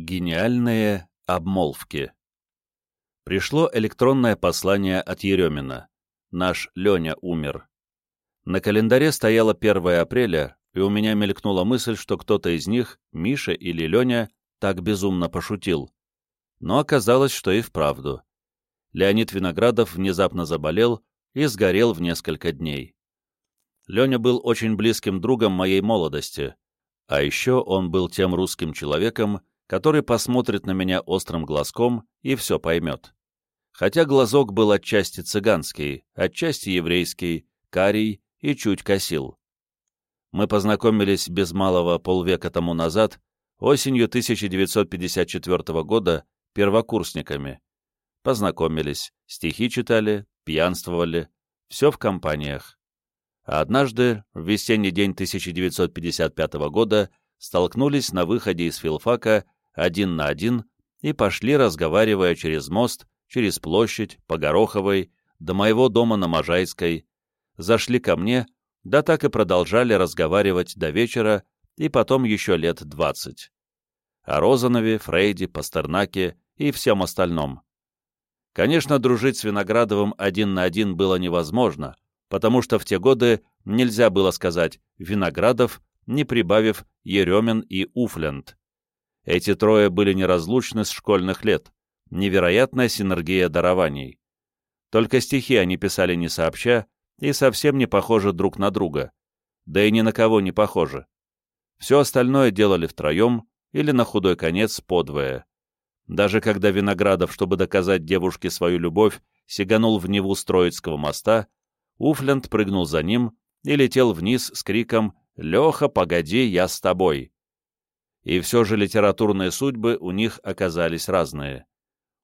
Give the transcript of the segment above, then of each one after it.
Гениальные обмолвки Пришло электронное послание от Еремина. Наш Леня умер. На календаре стояло 1 апреля, и у меня мелькнула мысль, что кто-то из них, Миша или Леня, так безумно пошутил. Но оказалось, что и вправду. Леонид Виноградов внезапно заболел и сгорел в несколько дней. Леня был очень близким другом моей молодости, а еще он был тем русским человеком, который посмотрит на меня острым глазком и все поймет. Хотя глазок был отчасти цыганский, отчасти еврейский, карий и чуть косил. Мы познакомились без малого полвека тому назад, осенью 1954 года, первокурсниками. Познакомились, стихи читали, пьянствовали, все в компаниях. А однажды, в весенний день 1955 года, столкнулись на выходе из филфака один на один и пошли, разговаривая через мост, через площадь, по Гороховой, до моего дома на Можайской, зашли ко мне, да так и продолжали разговаривать до вечера и потом еще лет двадцать. О Розанове, Фрейде, Пастернаке и всем остальном. Конечно, дружить с Виноградовым один на один было невозможно, потому что в те годы нельзя было сказать «Виноградов», не прибавив Еремин и Уфленд. Эти трое были неразлучны с школьных лет. Невероятная синергия дарований. Только стихи они писали не сообща и совсем не похожи друг на друга. Да и ни на кого не похожи. Все остальное делали втроем или на худой конец подвое. Даже когда Виноградов, чтобы доказать девушке свою любовь, сиганул в Неву Строицкого моста, Уфленд прыгнул за ним и летел вниз с криком «Леха, погоди, я с тобой!» И все же литературные судьбы у них оказались разные.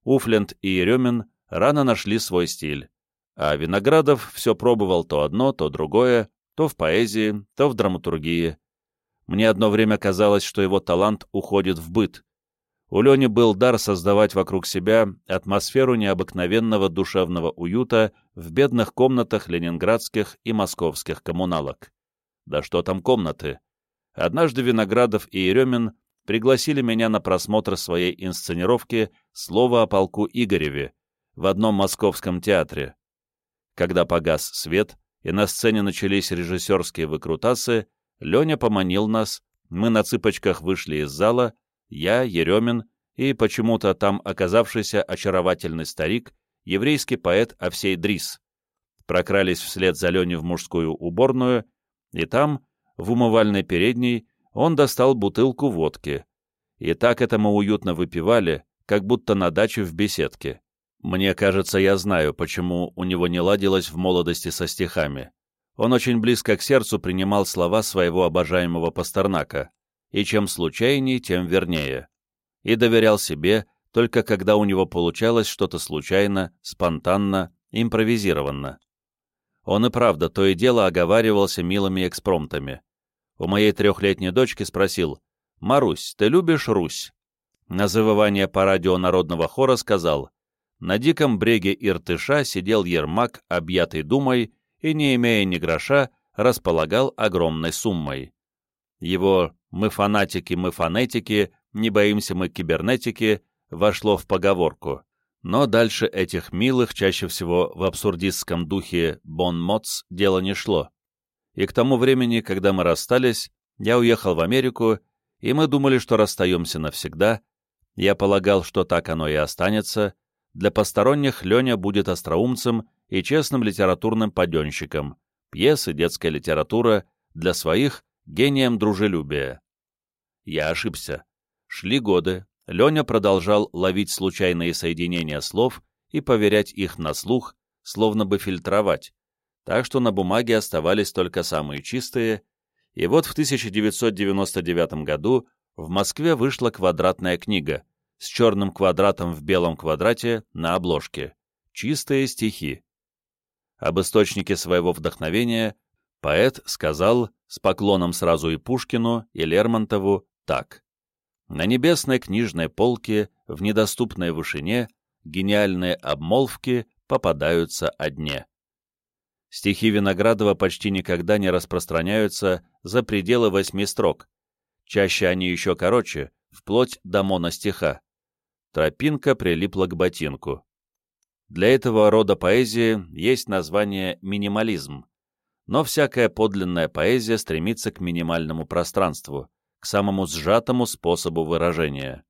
Уфленд и Еремин рано нашли свой стиль, а Виноградов все пробовал то одно, то другое, то в поэзии, то в драматургии. Мне одно время казалось, что его талант уходит в быт. У Лени был дар создавать вокруг себя атмосферу необыкновенного душевного уюта в бедных комнатах ленинградских и московских коммуналок. Да что там комнаты? Однажды Виноградов и Еремин пригласили меня на просмотр своей инсценировки «Слово о полку Игореве» в одном московском театре. Когда погас свет и на сцене начались режиссерские выкрутасы, Леня поманил нас, мы на цыпочках вышли из зала, я, Еремин и почему-то там оказавшийся очаровательный старик, еврейский поэт Овсей Дрис. Прокрались вслед за Леней в мужскую уборную, и там, в умывальной передней, он достал бутылку водки. И так это мы уютно выпивали, как будто на даче в беседке. Мне кажется, я знаю, почему у него не ладилось в молодости со стихами. Он очень близко к сердцу принимал слова своего обожаемого Пастернака, и чем случайней, тем вернее. И доверял себе, только когда у него получалось что-то случайно, спонтанно, импровизированно. Он и правда то и дело оговаривался милыми экспромтами. У моей трехлетней дочки спросил, «Марусь, ты любишь Русь?» На завывание по радио народного хора сказал, «На диком бреге Иртыша сидел Ермак, объятый думой, и, не имея ни гроша, располагал огромной суммой». Его «мы фанатики, мы фонетики, не боимся мы кибернетики» вошло в поговорку. Но дальше этих милых, чаще всего в абсурдистском духе бон-моц, дело не шло. И к тому времени, когда мы расстались, я уехал в Америку, и мы думали, что расстаемся навсегда. Я полагал, что так оно и останется. Для посторонних Леня будет остроумцем и честным литературным паденщиком, пьесы, детская литература, для своих — гением дружелюбия. Я ошибся. Шли годы, Леня продолжал ловить случайные соединения слов и поверять их на слух, словно бы фильтровать, так что на бумаге оставались только самые чистые, и вот в 1999 году в Москве вышла квадратная книга с черным квадратом в белом квадрате на обложке «Чистые стихи». Об источнике своего вдохновения поэт сказал с поклоном сразу и Пушкину, и Лермонтову так. На небесной книжной полке, в недоступной вышине, гениальные обмолвки попадаются одни. Стихи Виноградова почти никогда не распространяются за пределы восьми строк. Чаще они еще короче, вплоть до моностиха. Тропинка прилипла к ботинку. Для этого рода поэзии есть название минимализм, но всякая подлинная поэзия стремится к минимальному пространству, к самому сжатому способу выражения.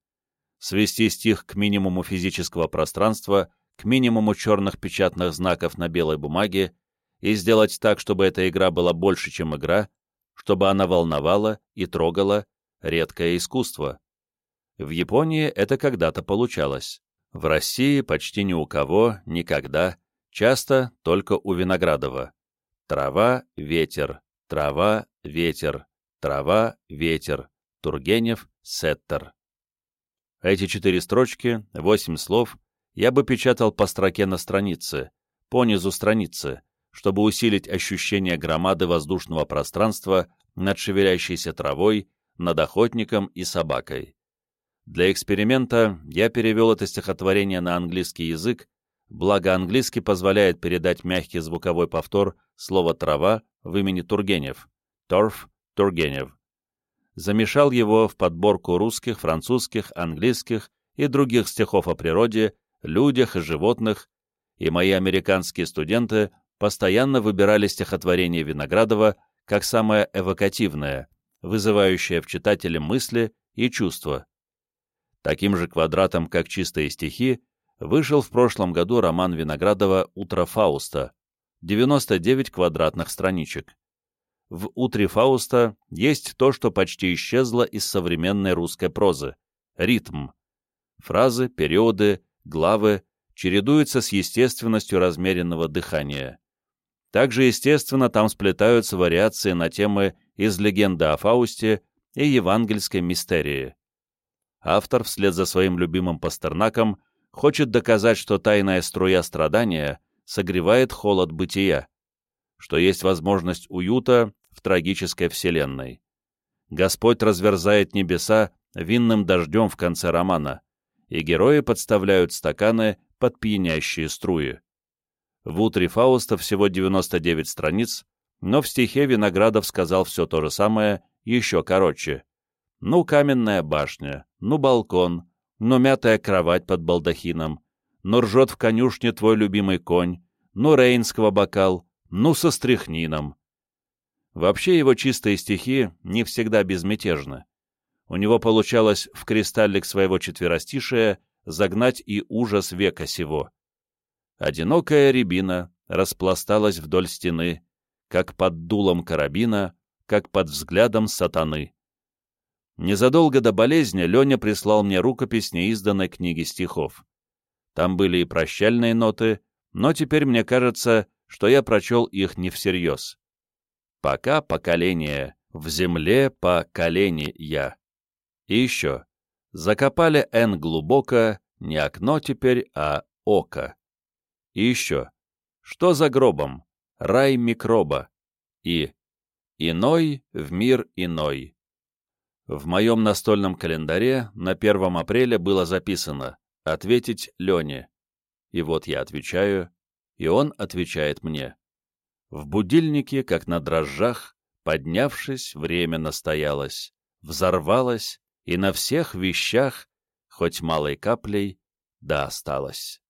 Свести стих к минимуму физического пространства, к минимуму черных печатных знаков на белой бумаге и сделать так, чтобы эта игра была больше, чем игра, чтобы она волновала и трогала редкое искусство. В Японии это когда-то получалось. В России почти ни у кого, никогда, часто только у Виноградова. Трава, ветер, трава, ветер, трава, ветер, Тургенев, Сеттер. Эти четыре строчки, восемь слов, я бы печатал по строке на странице, по низу страницы, чтобы усилить ощущение громады воздушного пространства над шевелящейся травой, над охотником и собакой. Для эксперимента я перевел это стихотворение на английский язык благо английский позволяет передать мягкий звуковой повтор слова «трава» в имени Тургенев, Торф Тургенев. Замешал его в подборку русских, французских, английских и других стихов о природе, людях и животных, и мои американские студенты постоянно выбирали стихотворение Виноградова как самое эвокативное, вызывающее в читателе мысли и чувства. Таким же квадратом, как чистые стихи, вышел в прошлом году роман Виноградова «Утро Фауста», 99 квадратных страничек. В «Утре Фауста» есть то, что почти исчезло из современной русской прозы — ритм. Фразы, периоды, главы чередуются с естественностью размеренного дыхания. Также, естественно, там сплетаются вариации на темы из легенды о Фаусте и евангельской мистерии. Автор, вслед за своим любимым Пастернаком, хочет доказать, что тайная струя страдания согревает холод бытия, что есть возможность уюта в трагической вселенной. Господь разверзает небеса винным дождем в конце романа, и герои подставляют стаканы под пьянящие струи. В «Утре Фауста» всего 99 страниц, но в стихе Виноградов сказал все то же самое, еще короче. Ну, каменная башня, ну, балкон, но мятая кровать под балдахином, но ржет в конюшне твой любимый конь, ну рейнского бокал, ну со стряхнином. Вообще его чистые стихи не всегда безмятежны. У него получалось в кристаллик своего четверостишия загнать и ужас века сего. Одинокая рябина распласталась вдоль стены, как под дулом карабина, как под взглядом сатаны. Незадолго до болезни Леня прислал мне рукопись неизданной книги стихов. Там были и прощальные ноты, но теперь мне кажется, что я прочел их не всерьез. «Пока поколение, в земле по колени я». И еще. Закопали Н глубоко, не окно теперь, а око. И еще. Что за гробом? Рай микроба. И иной в мир иной. В моем настольном календаре на 1 апреля было записано «Ответить Лене». И вот я отвечаю, и он отвечает мне. В будильнике, как на дрожжах, поднявшись, время настоялось, взорвалось, и на всех вещах, хоть малой каплей, да осталось.